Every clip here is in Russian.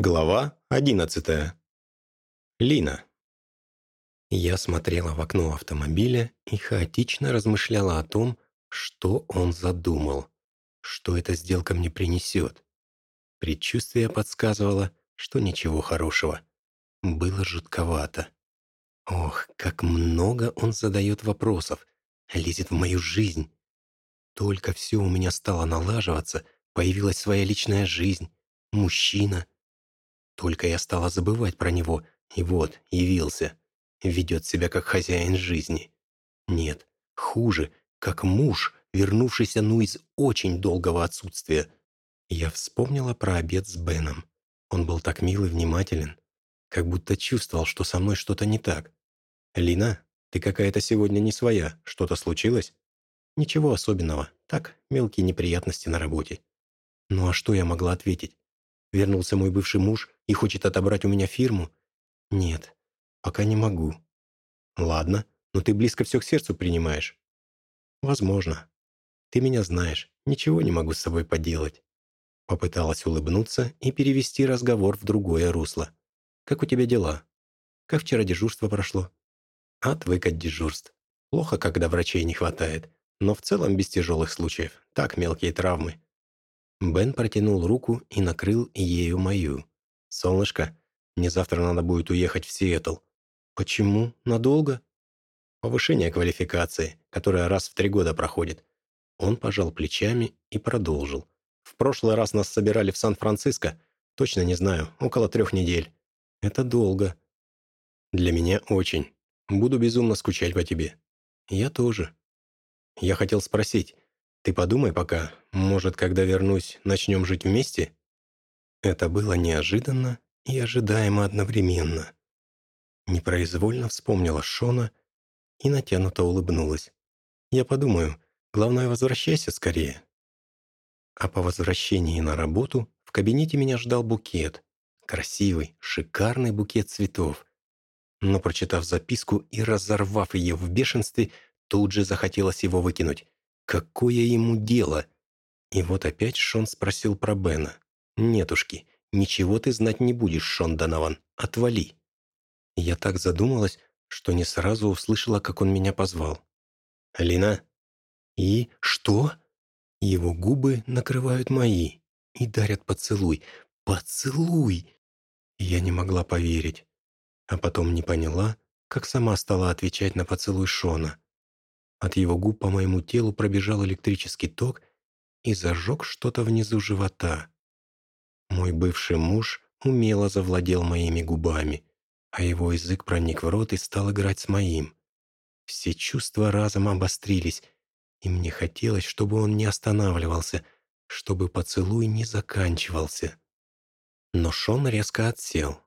Глава одиннадцатая. Лина. Я смотрела в окно автомобиля и хаотично размышляла о том, что он задумал, что эта сделка мне принесет. Предчувствие подсказывало, что ничего хорошего. Было жутковато. Ох, как много он задает вопросов, лезет в мою жизнь. Только все у меня стало налаживаться, появилась своя личная жизнь, мужчина — только я стала забывать про него, и вот, явился. Ведет себя как хозяин жизни. Нет, хуже, как муж, вернувшийся ну из очень долгого отсутствия. Я вспомнила про обед с Беном. Он был так мил и внимателен, как будто чувствовал, что со мной что-то не так. «Лина, ты какая-то сегодня не своя. Что-то случилось?» «Ничего особенного. Так, мелкие неприятности на работе». Ну а что я могла ответить? Вернулся мой бывший муж и хочет отобрать у меня фирму? Нет, пока не могу. Ладно, но ты близко все к сердцу принимаешь. Возможно. Ты меня знаешь, ничего не могу с собой поделать. Попыталась улыбнуться и перевести разговор в другое русло. Как у тебя дела? Как вчера дежурство прошло? Отвык от дежурств. Плохо, когда врачей не хватает, но в целом без тяжелых случаев. Так, мелкие травмы. Бен протянул руку и накрыл ею мою. «Солнышко, мне завтра надо будет уехать в Сиэтл». «Почему? Надолго?» «Повышение квалификации, которое раз в три года проходит». Он пожал плечами и продолжил. «В прошлый раз нас собирали в Сан-Франциско. Точно не знаю, около трех недель. Это долго». «Для меня очень. Буду безумно скучать по тебе». «Я тоже». «Я хотел спросить, ты подумай пока, может, когда вернусь, начнем жить вместе?» Это было неожиданно и ожидаемо одновременно. Непроизвольно вспомнила Шона и натянуто улыбнулась. «Я подумаю, главное, возвращайся скорее». А по возвращении на работу в кабинете меня ждал букет. Красивый, шикарный букет цветов. Но, прочитав записку и разорвав ее в бешенстве, тут же захотелось его выкинуть. Какое ему дело? И вот опять Шон спросил про Бена. «Нетушки, ничего ты знать не будешь, Шон Донован. Отвали». Я так задумалась, что не сразу услышала, как он меня позвал. «Лина?» «И что?» Его губы накрывают мои и дарят поцелуй. «Поцелуй!» Я не могла поверить. А потом не поняла, как сама стала отвечать на поцелуй Шона. От его губ по моему телу пробежал электрический ток и зажег что-то внизу живота. Мой бывший муж умело завладел моими губами, а его язык проник в рот и стал играть с моим. Все чувства разом обострились, и мне хотелось, чтобы он не останавливался, чтобы поцелуй не заканчивался. Но Шон резко отсел,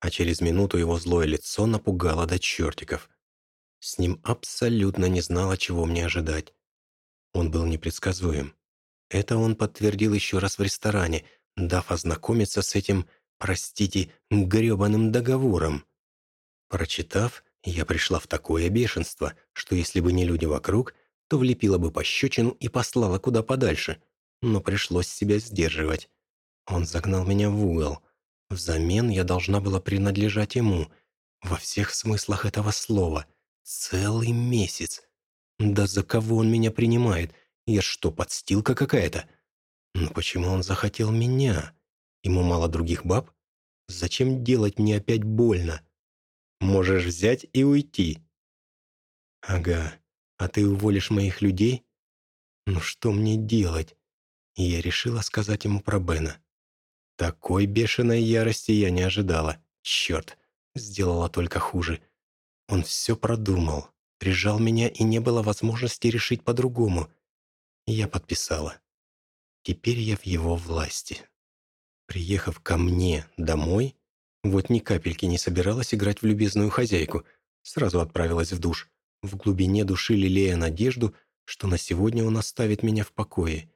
а через минуту его злое лицо напугало до чертиков. С ним абсолютно не знала, чего мне ожидать. Он был непредсказуем. Это он подтвердил еще раз в ресторане, дав ознакомиться с этим, простите, гребаным договором. Прочитав, я пришла в такое бешенство, что если бы не люди вокруг, то влепила бы пощечину и послала куда подальше. Но пришлось себя сдерживать. Он загнал меня в угол. Взамен я должна была принадлежать ему. Во всех смыслах этого слова. Целый месяц. Да за кого он меня принимает? Я что, подстилка какая-то? Но почему он захотел меня? Ему мало других баб? Зачем делать мне опять больно? Можешь взять и уйти. Ага, а ты уволишь моих людей? Ну что мне делать? И я решила сказать ему про Бена. Такой бешеной ярости я не ожидала. Черт, сделала только хуже. Он все продумал, прижал меня, и не было возможности решить по-другому. Я подписала. Теперь я в его власти. Приехав ко мне домой, вот ни капельки не собиралась играть в любезную хозяйку, сразу отправилась в душ. В глубине души лелея надежду, что на сегодня он оставит меня в покое.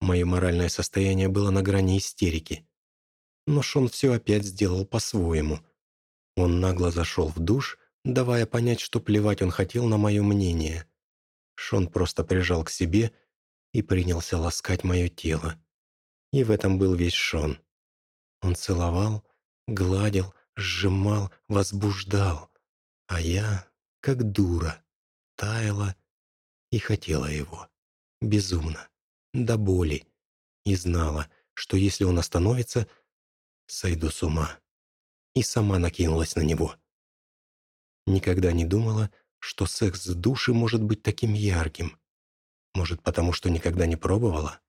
Мое моральное состояние было на грани истерики. Но Шон все опять сделал по-своему. Он нагло зашел в душ, давая понять, что плевать он хотел на мое мнение. Шон просто прижал к себе и принялся ласкать мое тело. И в этом был весь Шон. Он целовал, гладил, сжимал, возбуждал. А я, как дура, таяла и хотела его. Безумно, до боли. И знала, что если он остановится, сойду с ума. И сама накинулась на него. Никогда не думала, что секс с души может быть таким ярким. Может, потому что никогда не пробовала?